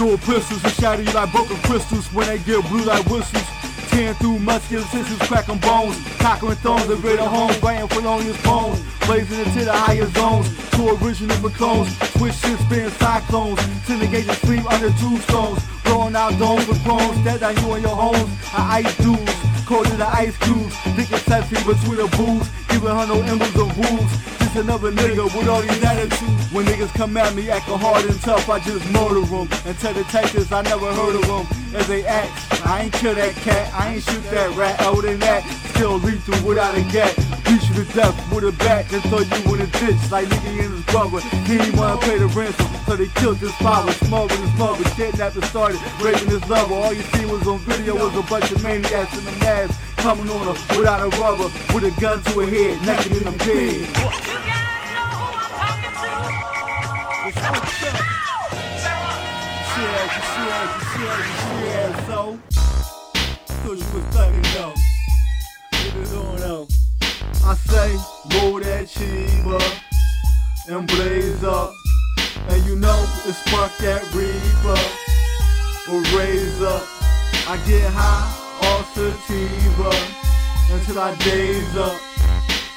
Dual pistols will shatter you like broken crystals when they get blue like whistles. Tearing through muscular tissues, cracking bones, conquering thrones, the greater home, writing felonious bones, blazing into the higher zones, two original for clones, twist shit, spin cyclones, syndicate sleep under two stones, blowing out domes with crones, dead on you and your homes, I ice dudes, cold to the ice cubes, thinking sexy between the booze, giving her no emblems of rules, just another nigga with all these attitudes. When niggas come at me acting hard and tough, I just murder them, and tell detectives I never heard of them, as they act, I ain't kill that cat, I ain't shoot that rat. Other than that, still lethal without a gat. Beat you to death with a bat, and throw you in a ditch like nigga in his brother. He ain't wanna pay the ransom, so they killed his father, smothered his mother, kidnapped and started raping his lover. All you see was on video was a bunch of maniacs in the mask coming on her without a rubber, with a gun to her head, naked in the bed. You gotta know who I'm talking to. It's fucked up. Shit, shit, shit, shit, so. Thought you was thugging though. Say, roll that cheeba and blaze up. And you know, it's spark that reaper or raise up. I get high off sativa until I daze up.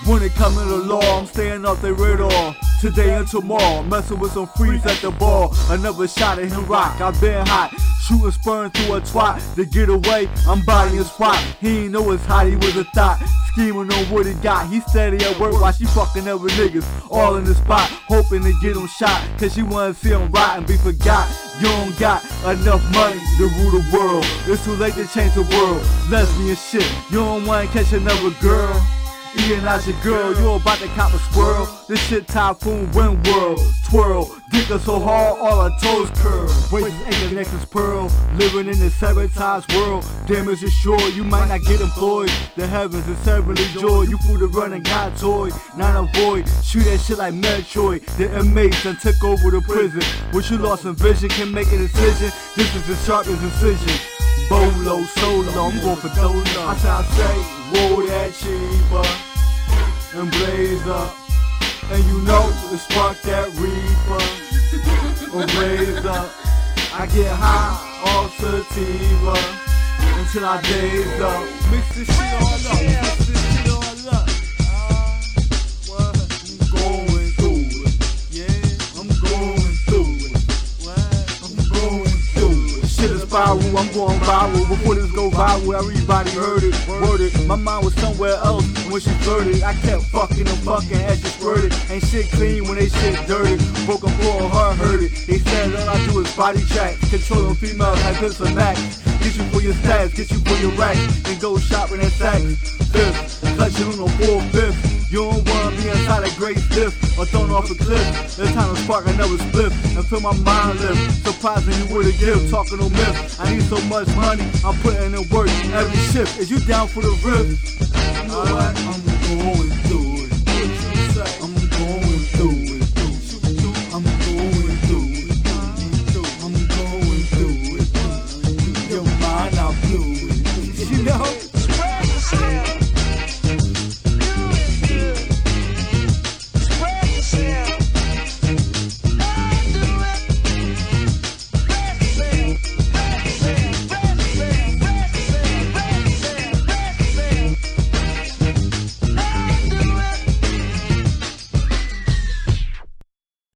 When it come to the law, I'm staying off their radar. Today and tomorrow, messing with some freaks at the ball. Another shot at him rock, I've been hot. Shooting sperm through a twat to get away. I'm bodying spot. He ain't know it's hot, he was a thought. Scheming on what he got. He steady at work while she fucking other niggas. All in the spot, hoping to get him shot. Cause she wanna see him rot and be forgot. You don't got enough money to rule the world. It's too late to change the world. Lesbian shit, you don't wanna catch another girl. Eating out your girl, you about to cop a squirrel. This shit typhoon wind world. Twirl, dick her so hard, all her toes curl. Waist ankle necklace pearl. Living in this sabotaged world. Damage is sure, you might not get employed. The heavens is heavenly joy. You fool the running God toy, not avoid. Shoot that shit like Metroid. The inmates done took over the prison. What you lost in vision can make a decision. This is the sharpest incision. Bolo, solo, I'm going for Dolo. I say, I say, roll that cheeba and blaze up. And you know, the spark that reaper or blaze up. I get high off sativa until I daze up. Mix this shit all up, spiral, I'm going viral. Before this go viral, everybody heard it, word it. My mind was somewhere else when she flirted. I kept fucking and fucking as she squirted. Ain't shit clean when they shit dirty. Broken floor, her hurt it. They said all I do is body check. Controlling females like this and that. Get you for your stats, get you for your racks. And go shopping at Saks. Fifth, clutching on the four fifth. You don't wanna be inside a great stiff or thrown off a cliff. It's time to spark another split and feel my mind lift. Surprising you with a gift, talking no myth. I need so much money, I'm putting in work every shift. Is you down for the riff? You know what? I'm going